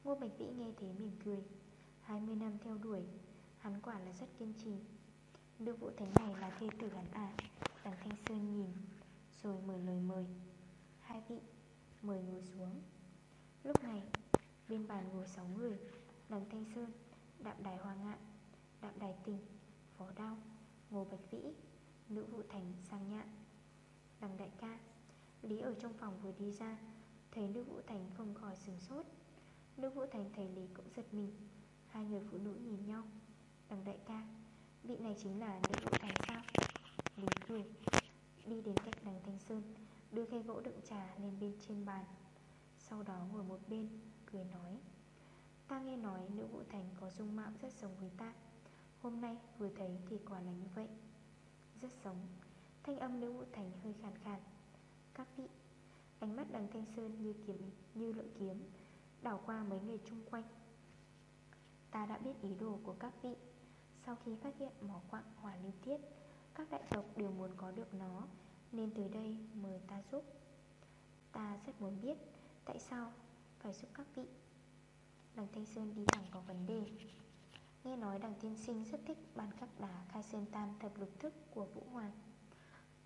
Ngô Bạch Vĩ nghe thế mỉm cười 20 năm theo đuổi Hắn quả là rất kiên trì. Nữ vũ thánh này là thê tử hắn à? Đằng Thanh Sơn nhìn Rồi mở lời mời. Hai vị mời ngồi xuống. Lúc này bên bàn ngồi 6 người Đằng Thanh Sơn, Đạm Đài Hoa Ngạn Đạm Đài Tình, Phó Đao Ngô Bạch Vĩ, Nữ vũ Thành Sang Nhạn. Đằng Đại ca Lý ở trong phòng vừa đi ra Thấy Nữ Vũ Thành không khỏi sừng sốt. Nữ Vũ Thành thấy Lý cũng giật mình. Hai người phụ nữ nhìn nhau. Đằng đại ca, Vị này chính là Nữ Vũ Thành sao. Lý cười, Đi đến cạnh đằng Thanh Sơn, Đưa khay gỗ đựng trà lên bên trên bàn. Sau đó ngồi một bên, Cười nói, Ta nghe nói nữ Vũ Thành có dung mạo rất giống với ta. Hôm nay vừa thấy thì quả là như vậy. Rất giống. Thanh âm nữ Vũ Thành hơi khàn khàn. Các vị. Ánh mắt đằng Thanh Sơn như kiếm, như lưỡi kiếm, Đảo qua mấy người chung quanh. Ta đã biết ý đồ của các vị. Sau khi phát hiện mỏ quặng hỏa lưu tiết Các đại tộc đều muốn có được nó Nên tới đây mời ta giúp. Ta rất muốn biết Tại sao phải giúp các vị. Đằng Thanh Sơn đi thẳng vào vấn đề. Nghe nói đằng tiên sinh rất thích bàn khắc đá khai sơn tam thập lục thức của Vũ Hoàng.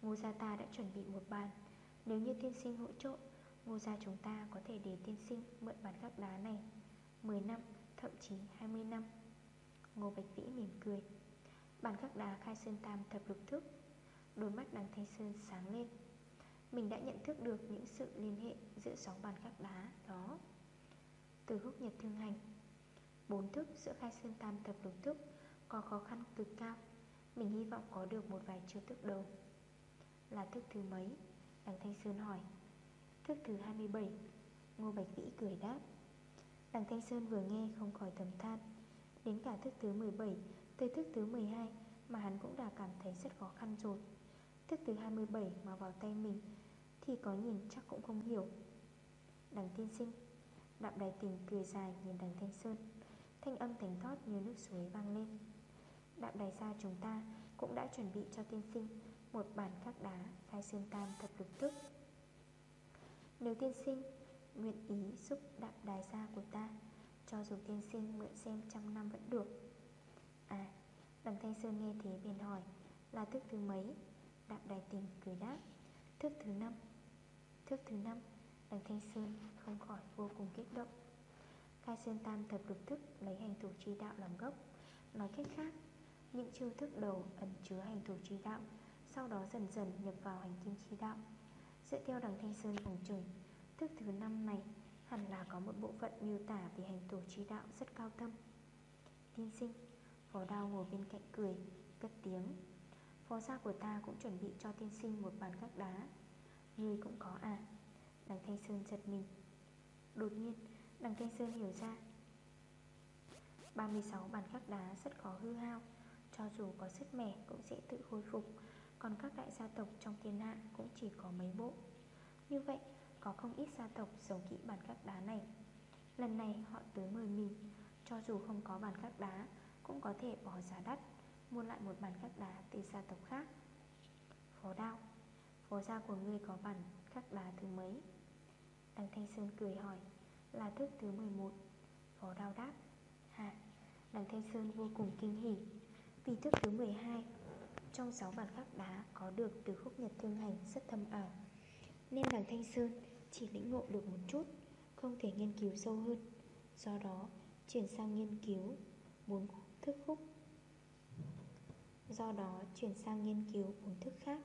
Ngô gia ta đã chuẩn bị một bàn. Nếu như tiên sinh hỗ trợ Ngô gia chúng ta có thể để tiên sinh mượn bàn khắc đá này. 10 năm, thậm chí 20 năm. Ngô Bạch Vĩ mỉm cười. Bàn khắc đá khai sơn tam thập lục thức Đôi mắt đằng Thanh Sơn sáng lên. Mình đã nhận thức được những sự liên hệ giữa sáu bàn khắc đá đó. Từ húc nhật thương hành, Bốn thức giữa khai sơn tam thập lục thức Có khó khăn cực cao. Mình hy vọng có được một vài chiêu thức đầu. Là thức thứ mấy? Đằng Thanh Sơn hỏi. Thức thứ 27 Ngô Bạch Vĩ cười đáp. Đằng Thanh Sơn vừa nghe không khỏi thầm than. Đến cả thức thứ 17 Tới thức thứ 12 Mà hắn cũng đã cảm thấy rất khó khăn rồi. Thức thứ 27 mà vào tay mình Thì có nhìn chắc cũng không hiểu. Đằng tiên sinh, Đạm đài tình cười dài nhìn đằng Thanh Sơn. Thanh âm thành thót như nước suối vang lên. Đạm đài gia chúng ta Cũng đã chuẩn bị cho tiên sinh Một bản khắc đá khai xương tam thập lục tức. Nếu tiên sinh Nguyện ý giúp đạm đài gia của ta, Cho dù tiên sinh mượn xem trăm năm vẫn được. À Đằng Thanh Sơn nghe thế bèn hỏi, Là thức thứ mấy? Đạm đài tình cười đáp, Thức thứ năm. Thức thứ năm Đằng Thanh Sơn không khỏi vô cùng kích động. Khai Sơn Tam thập lục thức lấy hành thủ chi đạo làm gốc. Nói cách khác, Những chiêu thức đầu ẩn chứa hành thủ chi đạo, Sau đó dần dần nhập vào hành kim chi đạo. Dựa theo đằng Thanh Sơn phòng trời Thức thứ năm này, hẳn là có một bộ phận miêu tả về hành tổ trí đạo rất cao thâm. Tiên sinh, Phó đao ngồi bên cạnh cười, Cất tiếng. Phó gia của ta cũng chuẩn bị cho tiên sinh một bàn gác đá. Ngươi cũng có à? Đằng Thanh Sơn giật mình. Đột nhiên, Đằng Thanh Sơn hiểu ra. 36 bàn khắc đá rất khó hư hao, Cho dù có sức mẻ cũng sẽ tự khôi phục, Còn các đại gia tộc trong thiên hạ cũng chỉ có mấy bộ. Như vậy có không ít gia tộc giấu kỹ bản khắc đá này. Lần này họ tới mời mình, Cho dù không có bản khắc đá, Cũng có thể bỏ giá đắt, Mua lại một bản khắc đá từ gia tộc khác. Phó đao Phó gia của ngươi có bản khắc đá thứ mấy? Đằng Thanh Sơn cười hỏi, Là thức thứ 11 Phó đao đáp Hả? Đằng Thanh Sơn vô cùng kinh hỉ. Vì thức thứ 12 Trong 6 bản khắc đá có được từ khúc nhật thương hành rất thâm ảo. Nên đằng Thanh Sơn chỉ lĩnh ngộ được một chút, Không thể nghiên cứu sâu hơn. Do đó, chuyển sang nghiên cứu bốn thức khúc. Do đó, chuyển sang nghiên cứu bốn thức khác.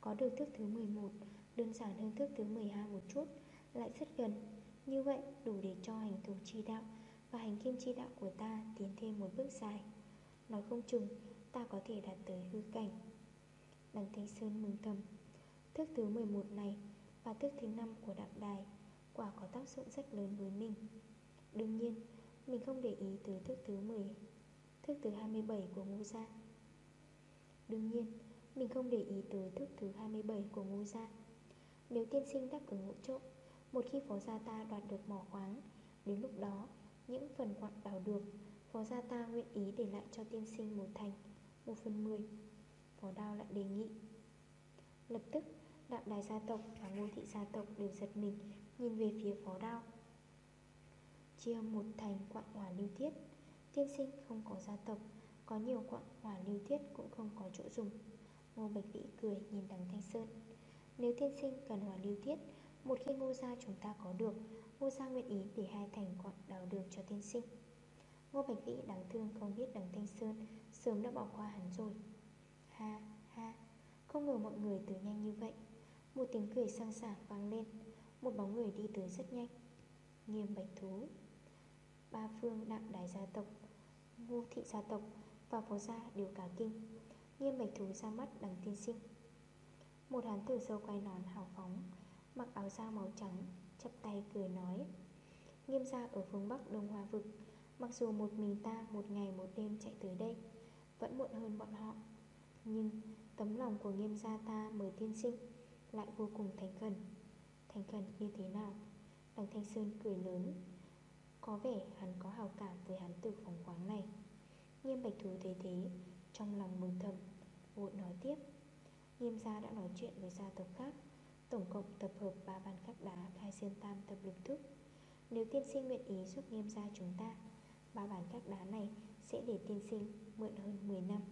Có được thức thứ 11 Đơn giản hơn thức thứ 12 một chút, Lại rất gần. Như vậy, đủ để cho hành thủ chi đạo Và hành kim chi đạo của ta tiến thêm một bước dài. Nói không chừng, ta có thể đạt tới hư cảnh. Đằng Thanh Sơn mừng thầm. Thức thứ 11 này và thức thứ năm của đạm đài, Quả có tác dụng rất lớn với mình. Đương nhiên, Mình không để ý tới thức thứ 10 Thức thứ 27 của ngũ gia Đương nhiên, Mình không để ý tới thức thứ 27 của ngũ gia Nếu tiên sinh đáp ứng hỗ trợ Một khi phó gia ta đoạt được mỏ khoáng, Đến lúc đó, Những phần quặng đào được, Phó gia ta nguyện ý để lại cho tiên sinh một thành, Một phần mười. Phó đao lại đề nghị. Lập tức Đạm đài gia tộc và ngô thị gia tộc đều giật mình, Nhìn về phía phó đao. Chia một thành quặng hỏa lưu thiết. Tiên sinh không có gia tộc, Có nhiều quặng hỏa lưu thiết cũng không có chỗ dùng. Ngô Bạch Vĩ cười, nhìn đằng Thanh Sơn. Nếu tiên sinh cần hỏa lưu thiết, Một khi ngô gia chúng ta có được, Ngô Gia nguyện ý để hai thành quặng đào đường cho tiên sinh. Ngô Bạch Vĩ đáng thương không biết đằng Thanh Sơn Sớm đã bỏ qua hắn rồi. Ha ha, Không ngờ mọi người tới nhanh như vậy. Một tiếng cười sang sảng vang lên. Một bóng người đi tới rất nhanh. Nghiêm Bạch Thú. Ba phương đạm đài gia tộc, Ngô thị gia tộc Và phó gia đều cả kinh. Nghiêm Bạch Thú ra mắt đằng tiên sinh. Một hán tử sâu quay nón hào phóng, Mặc áo da màu trắng, Chắp tay cười nói. Nghiêm gia ở phương Bắc Đông Hoa Vực, Mặc dù một mình ta một ngày một đêm chạy tới đây, Vẫn muộn hơn bọn họ. Nhưng tấm lòng của nghiêm gia ta mời tiên sinh. Lại vô cùng thành khẩn. Thành khẩn như thế nào? Đằng Thanh Sơn cười lớn. Có vẻ hắn có hào cảm với hắn tử phóng khoáng này. Nghiêm bạch thú thấy thế, Trong lòng mừng thầm, Vội nói tiếp. Nghiêm gia đã nói chuyện với gia tộc khác, Tổng cộng tập hợp 3 bàn khắc đá khai xuyên tam tập lục thức. Nếu tiên sinh nguyện ý giúp nghiêm gia chúng ta, Ba bàn khắc đá này sẽ để tiên sinh mượn hơn 10 năm.